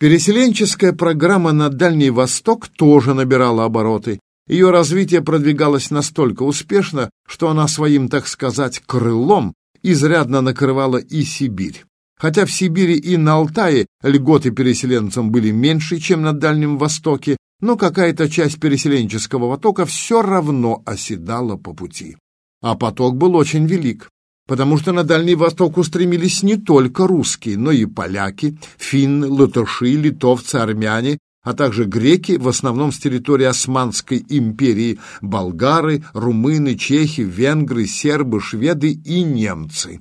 Переселенческая программа на Дальний Восток тоже набирала обороты. Ее развитие продвигалось настолько успешно, что она своим, так сказать, крылом изрядно накрывала и Сибирь. Хотя в Сибири и на Алтае льготы переселенцам были меньше, чем на Дальнем Востоке, но какая-то часть переселенческого потока все равно оседала по пути. А поток был очень велик, потому что на Дальний Восток устремились не только русские, но и поляки, финны, латыши, литовцы, армяне, а также греки, в основном с территории Османской империи, болгары, румыны, чехи, венгры, сербы, шведы и немцы.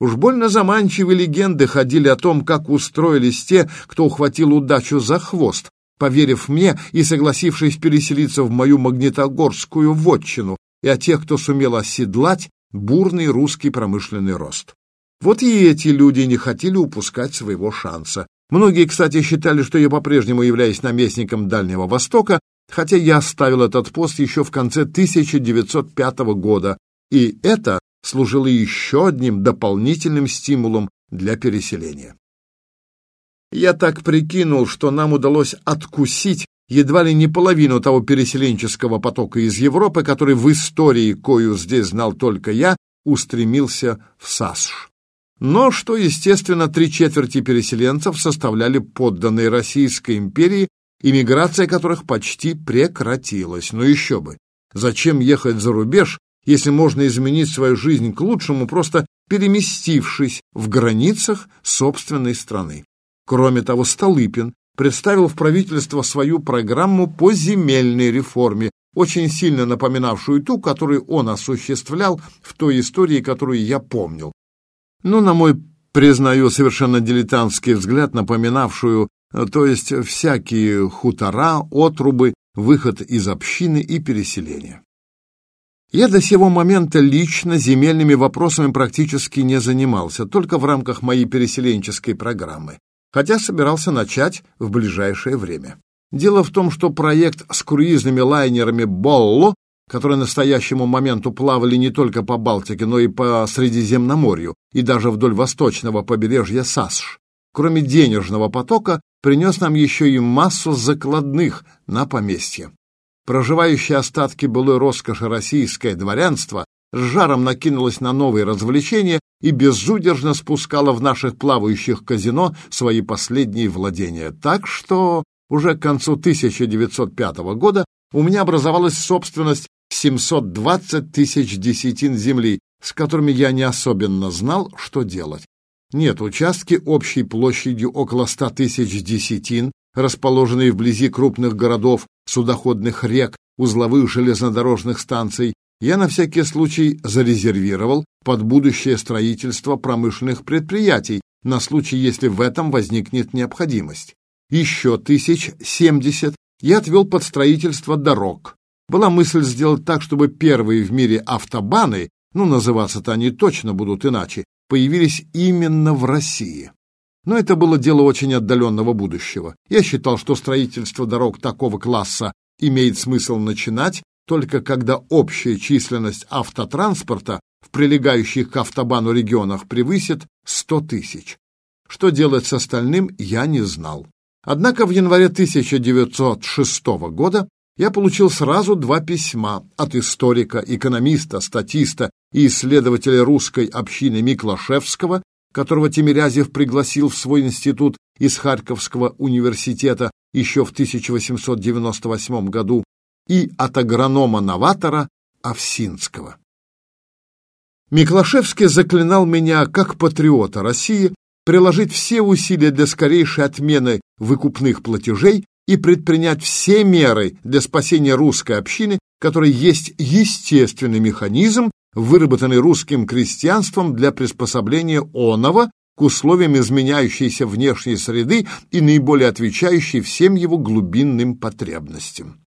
Уж больно заманчивые легенды ходили о том, как устроились те, кто ухватил удачу за хвост, поверив мне и согласившись переселиться в мою магнитогорскую вотчину, и о тех, кто сумел оседлать бурный русский промышленный рост. Вот и эти люди не хотели упускать своего шанса. Многие, кстати, считали, что я по-прежнему являюсь наместником Дальнего Востока, хотя я оставил этот пост еще в конце 1905 года, и это служило еще одним дополнительным стимулом для переселения. Я так прикинул, что нам удалось откусить едва ли не половину того переселенческого потока из Европы, который в истории, кою здесь знал только я, устремился в САСШ. Но что, естественно, три четверти переселенцев составляли подданные Российской империи, иммиграция которых почти прекратилась. Но еще бы, зачем ехать за рубеж, если можно изменить свою жизнь к лучшему, просто переместившись в границах собственной страны? Кроме того, Столыпин представил в правительство свою программу по земельной реформе, очень сильно напоминавшую ту, которую он осуществлял в той истории, которую я помнил. Ну, на мой, признаю, совершенно дилетантский взгляд, напоминавшую, то есть всякие хутора, отрубы, выход из общины и переселение. Я до сего момента лично земельными вопросами практически не занимался, только в рамках моей переселенческой программы хотя собирался начать в ближайшее время. Дело в том, что проект с круизными лайнерами «Болло», которые настоящему моменту плавали не только по Балтике, но и по Средиземноморью и даже вдоль восточного побережья САСШ, кроме денежного потока, принес нам еще и массу закладных на поместье. Проживающие остатки былой роскоши российское дворянство с жаром накинулось на новые развлечения и безудержно спускала в наших плавающих казино свои последние владения. Так что уже к концу 1905 года у меня образовалась собственность 720 тысяч десятин земли, с которыми я не особенно знал, что делать. Нет, участки общей площадью около 100 тысяч десятин, расположенные вблизи крупных городов, судоходных рек, узловых железнодорожных станций, я на всякий случай зарезервировал под будущее строительство промышленных предприятий на случай, если в этом возникнет необходимость. Еще тысяч семьдесят я отвел под строительство дорог. Была мысль сделать так, чтобы первые в мире автобаны, ну, называться-то они точно будут иначе, появились именно в России. Но это было дело очень отдаленного будущего. Я считал, что строительство дорог такого класса имеет смысл начинать только когда общая численность автотранспорта в прилегающих к автобану регионах превысит 100 тысяч. Что делать с остальным, я не знал. Однако в январе 1906 года я получил сразу два письма от историка, экономиста, статиста и исследователя русской общины Миклашевского, которого Тимирязев пригласил в свой институт из Харьковского университета еще в 1898 году и от агронома-новатора Овсинского. Миклашевский заклинал меня, как патриота России, приложить все усилия для скорейшей отмены выкупных платежей и предпринять все меры для спасения русской общины, которая есть естественный механизм, выработанный русским крестьянством для приспособления оного к условиям изменяющейся внешней среды и наиболее отвечающей всем его глубинным потребностям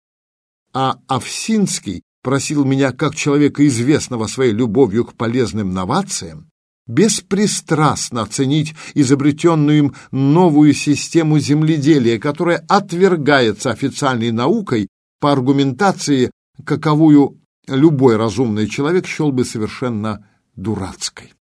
а Овсинский просил меня, как человека, известного своей любовью к полезным новациям, беспристрастно оценить изобретенную им новую систему земледелия, которая отвергается официальной наукой по аргументации, каковую любой разумный человек счел бы совершенно дурацкой.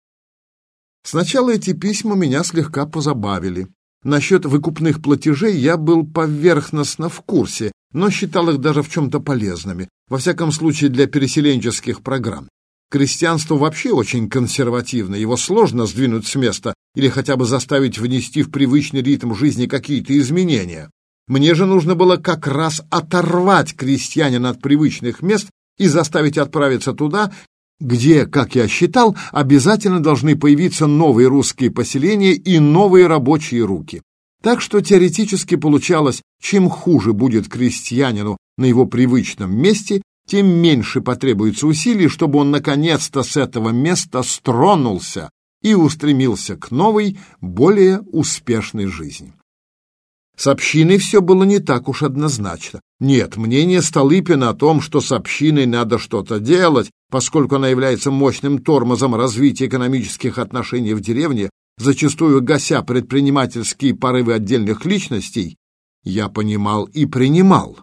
Сначала эти письма меня слегка позабавили. Насчет выкупных платежей я был поверхностно в курсе, но считал их даже в чем-то полезными, во всяком случае для переселенческих программ. Крестьянство вообще очень консервативно, его сложно сдвинуть с места или хотя бы заставить внести в привычный ритм жизни какие-то изменения. Мне же нужно было как раз оторвать крестьянина от привычных мест и заставить отправиться туда, где, как я считал, обязательно должны появиться новые русские поселения и новые рабочие руки. Так что теоретически получалось, чем хуже будет крестьянину на его привычном месте, тем меньше потребуется усилий, чтобы он наконец-то с этого места стронулся и устремился к новой, более успешной жизни. С общиной все было не так уж однозначно. Нет, мнение Столыпина о том, что с общиной надо что-то делать, поскольку она является мощным тормозом развития экономических отношений в деревне, зачастую гася предпринимательские порывы отдельных личностей, я понимал и принимал.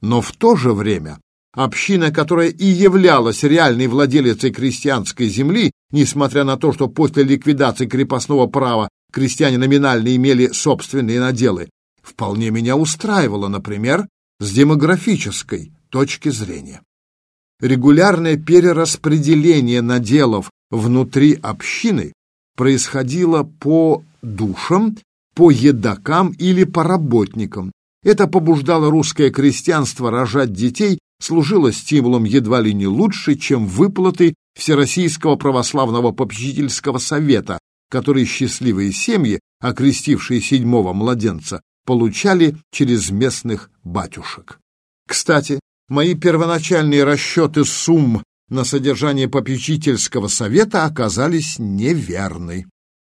Но в то же время Община, которая и являлась реальной владелицей крестьянской земли, несмотря на то, что после ликвидации крепостного права крестьяне номинально имели собственные наделы, вполне меня устраивала, например, с демографической точки зрения. Регулярное перераспределение наделов внутри общины происходило по душам, по едокам или по работникам. Это побуждало русское крестьянство рожать детей служило стимулом едва ли не лучше, чем выплаты Всероссийского православного попечительского совета, которые счастливые семьи, окрестившие седьмого младенца, получали через местных батюшек. Кстати, мои первоначальные расчеты сумм на содержание попечительского совета оказались неверны.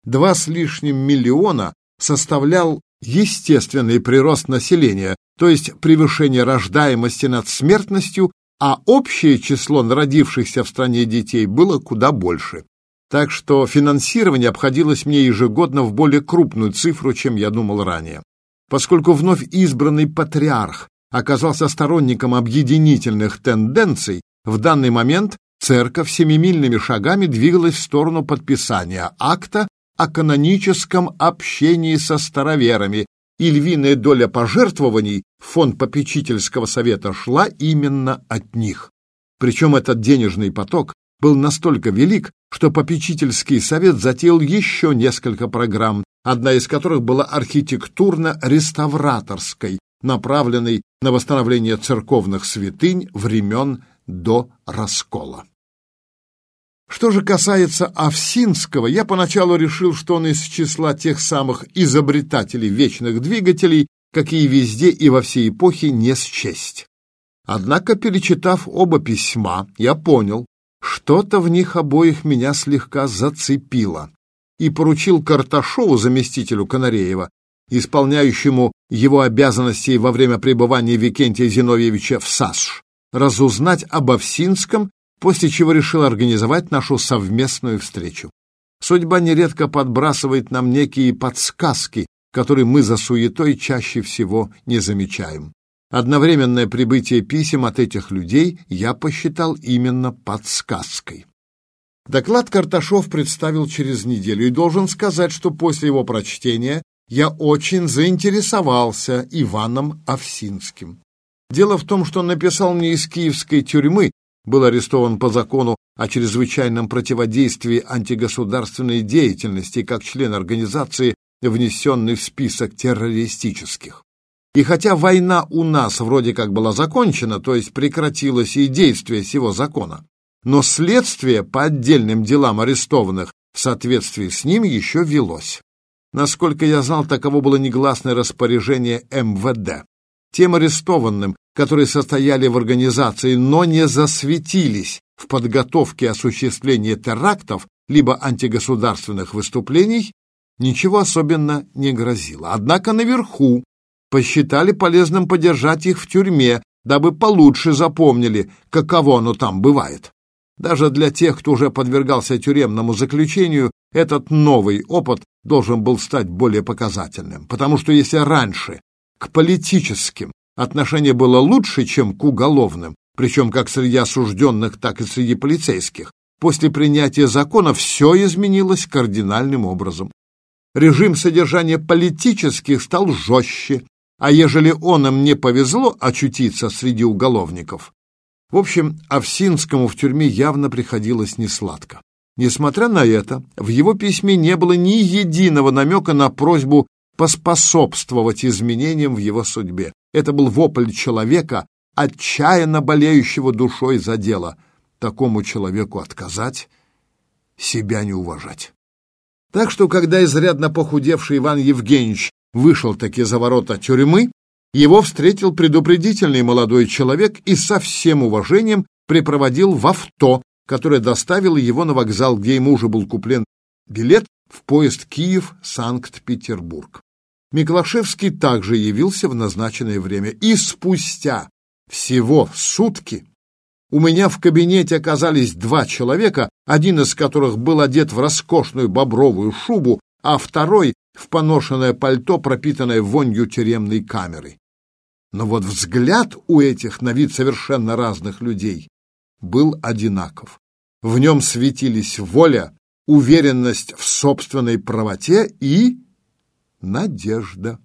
Два с лишним миллиона составлял естественный прирост населения, то есть превышение рождаемости над смертностью, а общее число народившихся в стране детей было куда больше. Так что финансирование обходилось мне ежегодно в более крупную цифру, чем я думал ранее. Поскольку вновь избранный патриарх оказался сторонником объединительных тенденций, в данный момент церковь семимильными шагами двигалась в сторону подписания акта о каноническом общении со староверами, и львиная доля пожертвований в фонд попечительского совета шла именно от них. Причем этот денежный поток был настолько велик, что попечительский совет затеял еще несколько программ, одна из которых была архитектурно-реставраторской, направленной на восстановление церковных святынь времен до раскола. Что же касается Овсинского, я поначалу решил, что он из числа тех самых изобретателей вечных двигателей, какие везде и во всей эпохе не счесть. Однако, перечитав оба письма, я понял, что-то в них обоих меня слегка зацепило, и поручил Карташову, заместителю Канареева, исполняющему его обязанности во время пребывания Викентия Зиновьевича в САСШ, разузнать об Овсинском после чего решил организовать нашу совместную встречу. Судьба нередко подбрасывает нам некие подсказки, которые мы за суетой чаще всего не замечаем. Одновременное прибытие писем от этих людей я посчитал именно подсказкой. Доклад Карташов представил через неделю, и должен сказать, что после его прочтения я очень заинтересовался Иваном Овсинским. Дело в том, что он написал мне из киевской тюрьмы, был арестован по закону о чрезвычайном противодействии антигосударственной деятельности как член организации, внесенный в список террористических. И хотя война у нас вроде как была закончена, то есть прекратилось и действие сего закона, но следствие по отдельным делам арестованных в соответствии с ним еще велось. Насколько я знал, таково было негласное распоряжение МВД. Тем арестованным, которые состояли в организации, но не засветились в подготовке осуществления терактов либо антигосударственных выступлений, ничего особенно не грозило. Однако наверху посчитали полезным подержать их в тюрьме, дабы получше запомнили, каково оно там бывает. Даже для тех, кто уже подвергался тюремному заключению, этот новый опыт должен был стать более показательным, потому что если раньше к политическим отношение было лучше, чем к уголовным, причем как среди осужденных, так и среди полицейских. После принятия закона все изменилось кардинальным образом. режим содержания политических стал жестче, а ежели он им не повезло очутиться среди уголовников. В общем, Овсинскому в тюрьме явно приходилось несладко. Несмотря на это, в его письме не было ни единого намека на просьбу поспособствовать изменениям в его судьбе. Это был вопль человека, отчаянно болеющего душой за дело. Такому человеку отказать, себя не уважать. Так что, когда изрядно похудевший Иван Евгеньевич вышел таки за ворота тюрьмы, его встретил предупредительный молодой человек и со всем уважением припроводил в авто, которое доставило его на вокзал, где ему уже был куплен билет в поезд Киев-Санкт-Петербург. Миклашевский также явился в назначенное время, и спустя всего сутки у меня в кабинете оказались два человека, один из которых был одет в роскошную бобровую шубу, а второй — в поношенное пальто, пропитанное вонью тюремной камеры. Но вот взгляд у этих на вид совершенно разных людей был одинаков. В нем светились воля, уверенность в собственной правоте и надежда.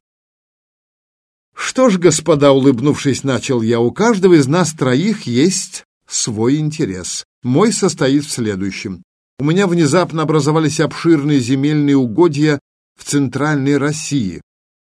Что ж, господа, улыбнувшись, начал я, у каждого из нас троих есть свой интерес. Мой состоит в следующем. У меня внезапно образовались обширные земельные угодья в Центральной России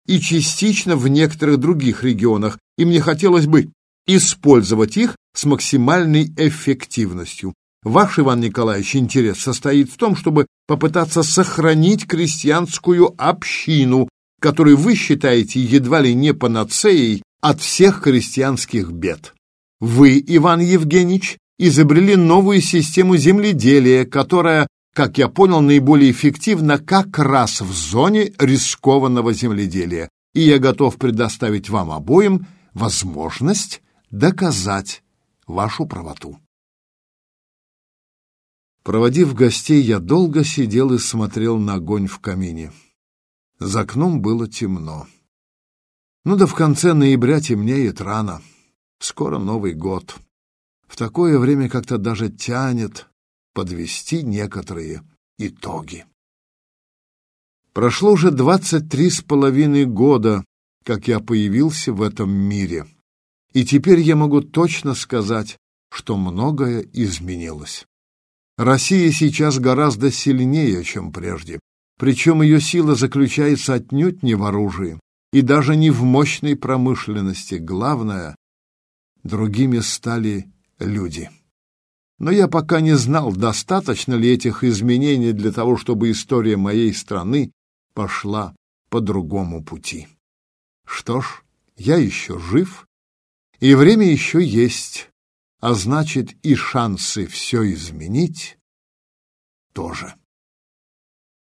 и частично в некоторых других регионах, и мне хотелось бы использовать их с максимальной эффективностью. Ваш, Иван Николаевич, интерес состоит в том, чтобы попытаться сохранить крестьянскую общину, которую вы считаете едва ли не панацеей от всех крестьянских бед. Вы, Иван Евгеньевич, изобрели новую систему земледелия, которая, как я понял, наиболее эффективна как раз в зоне рискованного земледелия. И я готов предоставить вам обоим возможность доказать вашу правоту. Проводив гостей, я долго сидел и смотрел на огонь в камине. За окном было темно. Ну да в конце ноября темнеет рано. Скоро Новый год. В такое время как-то даже тянет подвести некоторые итоги. Прошло уже двадцать три с половиной года, как я появился в этом мире, и теперь я могу точно сказать, что многое изменилось. Россия сейчас гораздо сильнее, чем прежде, причем ее сила заключается отнюдь не в оружии и даже не в мощной промышленности. Главное, другими стали люди. Но я пока не знал, достаточно ли этих изменений для того, чтобы история моей страны пошла по другому пути. Что ж, я еще жив, и время еще есть, а значит и шансы все изменить тоже.